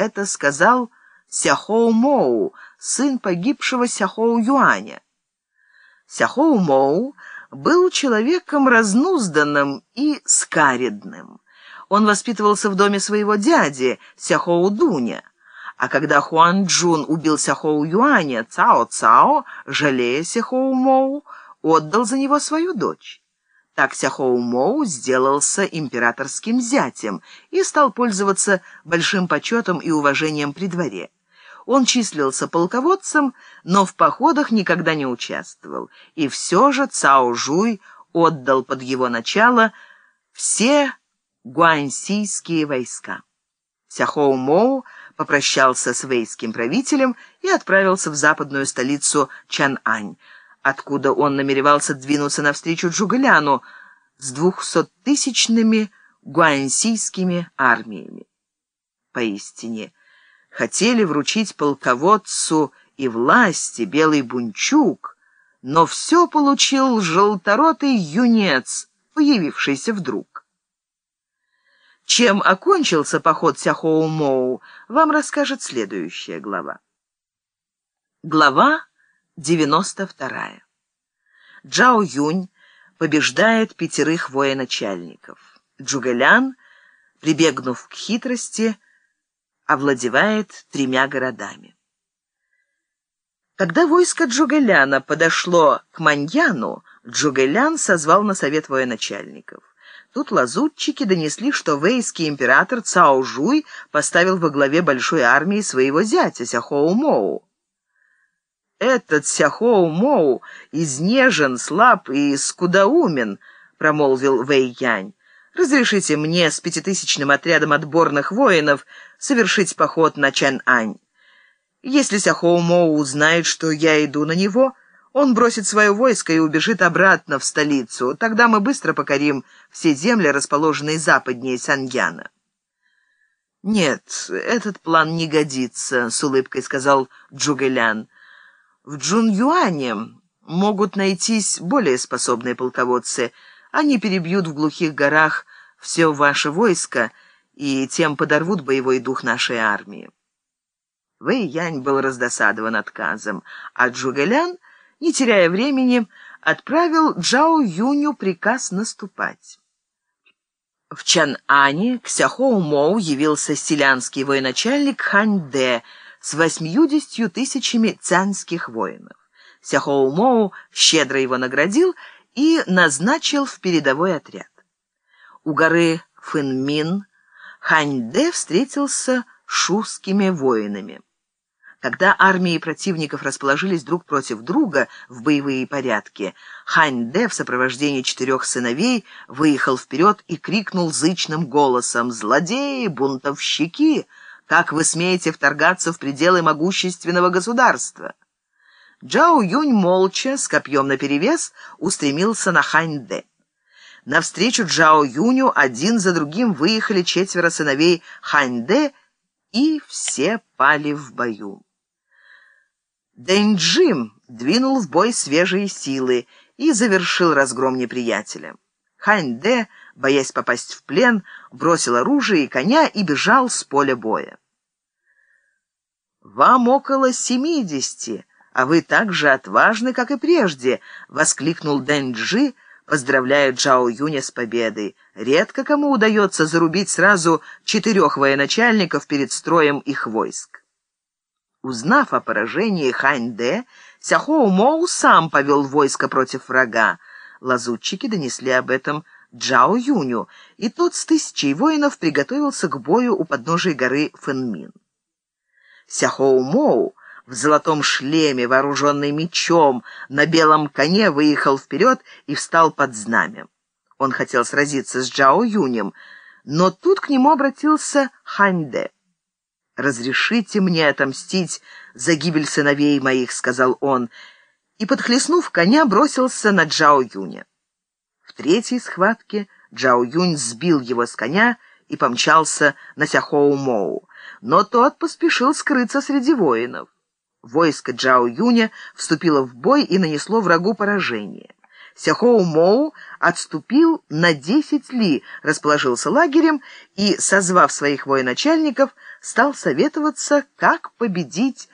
это сказал Сяхоу Моу, сын погибшего Сяхоу Юаня. Сяхоу Моу был человеком разнузданным и скаредным. Он воспитывался в доме своего дяди, Сяхоу Дуня. А когда Хуан Джун убил Сяхоу Юаня, Цао Цао, жалея Сяхоу Моу, отдал за него свою дочь. Так Сяхоу Моу сделался императорским зятем и стал пользоваться большим почетом и уважением при дворе. Он числился полководцем, но в походах никогда не участвовал, и все же Цао Жуй отдал под его начало все гуаньсийские войска. Сяхоу Моу попрощался с вейским правителем и отправился в западную столицу Чанань, откуда он намеревался двинуться навстречу Джугаляну с двухсоттысячными гуаньсийскими армиями. Поистине, хотели вручить полководцу и власти белый бунчук, но все получил желторотый юнец, появившийся вдруг. Чем окончился поход Сяхоу-Моу, вам расскажет следующая глава. Глава 92. Джао Юнь побеждает пятерых военачальников. Джугэлян, прибегнув к хитрости, овладевает тремя городами. Когда войско Джугэляна подошло к Маньяну, Джугэлян созвал на совет военачальников. Тут лазутчики донесли, что вейский император Цао Жуй поставил во главе большой армии своего зятя Сяхоу Моу. «Этот Сяхоу Моу изнежен, слаб и скудоумен», — промолвил Вэй Янь. «Разрешите мне с пятитысячным отрядом отборных воинов совершить поход на Чан-Ань. Если Сяхоу Моу узнает, что я иду на него...» Он бросит свое войско и убежит обратно в столицу. Тогда мы быстро покорим все земли, расположенные западнее Саньяна. «Нет, этот план не годится», — с улыбкой сказал Джугэлян. «В Джун-Юане могут найтись более способные полководцы. Они перебьют в глухих горах все ваше войско и тем подорвут боевой дух нашей армии». Вэй Янь был раздосадован отказом, а Джугэлян — не теряя времени, отправил Джао Юню приказ наступать. В Чан-Ане к Сяхоу Моу явился селянский военачальник Хань Дэ с восьмьюдесятью тысячами цянских воинов. Сяхоу Моу щедро его наградил и назначил в передовой отряд. У горы Фэнмин Хань Дэ встретился с шускими воинами. Когда армии противников расположились друг против друга в боевые порядки, Хань-Дэ в сопровождении четырех сыновей выехал вперед и крикнул зычным голосом «Злодеи, бунтовщики! Как вы смеете вторгаться в пределы могущественного государства?» Джао Юнь молча, с копьем наперевес, устремился на Хань-Дэ. Навстречу Джао Юню один за другим выехали четверо сыновей Хань-Дэ, и все пали в бою. Дэнджим двинул в бой свежие силы и завершил разгром неприятеля. Хань-Дэ, боясь попасть в плен, бросил оружие и коня и бежал с поля боя. «Вам около семидесяти, а вы так же отважны, как и прежде», — воскликнул Дэнджи, поздравляя Джао Юня с победой. «Редко кому удается зарубить сразу четырех военачальников перед строем их войск». Узнав о поражении Хань-Дэ, Сяхоу Моу сам повел войско против врага. Лазутчики донесли об этом Джао Юню, и тот с тысячей воинов приготовился к бою у подножия горы Фэнмин. Сяхоу Моу в золотом шлеме, вооруженный мечом, на белом коне выехал вперед и встал под знамя. Он хотел сразиться с Джао Юнем, но тут к нему обратился Хань Дэ. «Разрешите мне отомстить за гибель сыновей моих», — сказал он, и, подхлестнув коня, бросился на Джао Юня. В третьей схватке Джао Юнь сбил его с коня и помчался на Сяхоу Моу, но тот поспешил скрыться среди воинов. Войско Джао Юня вступило в бой и нанесло врагу поражение. Сяхоу Моу отступил на десять ли, расположился лагерем и, созвав своих военачальников, стал советоваться, как победить